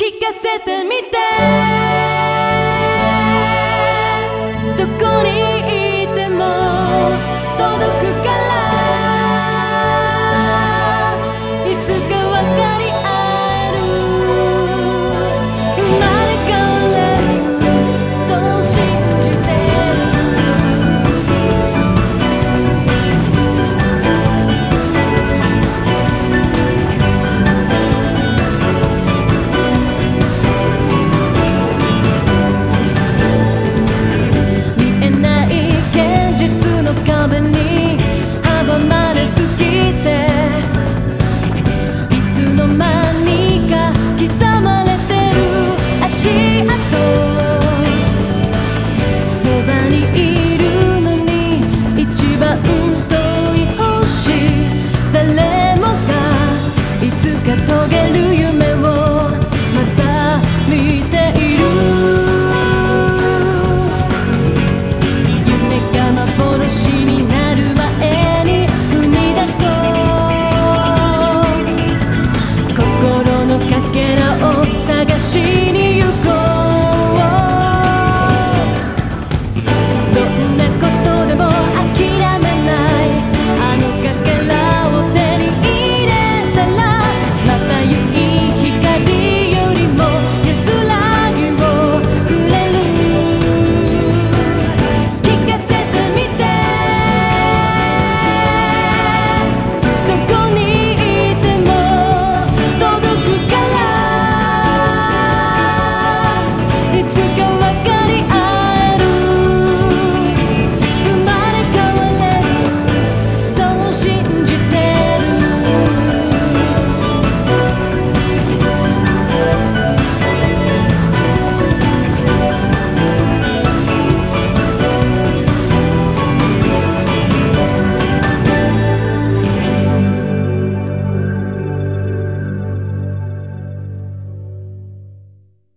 聞かせてみて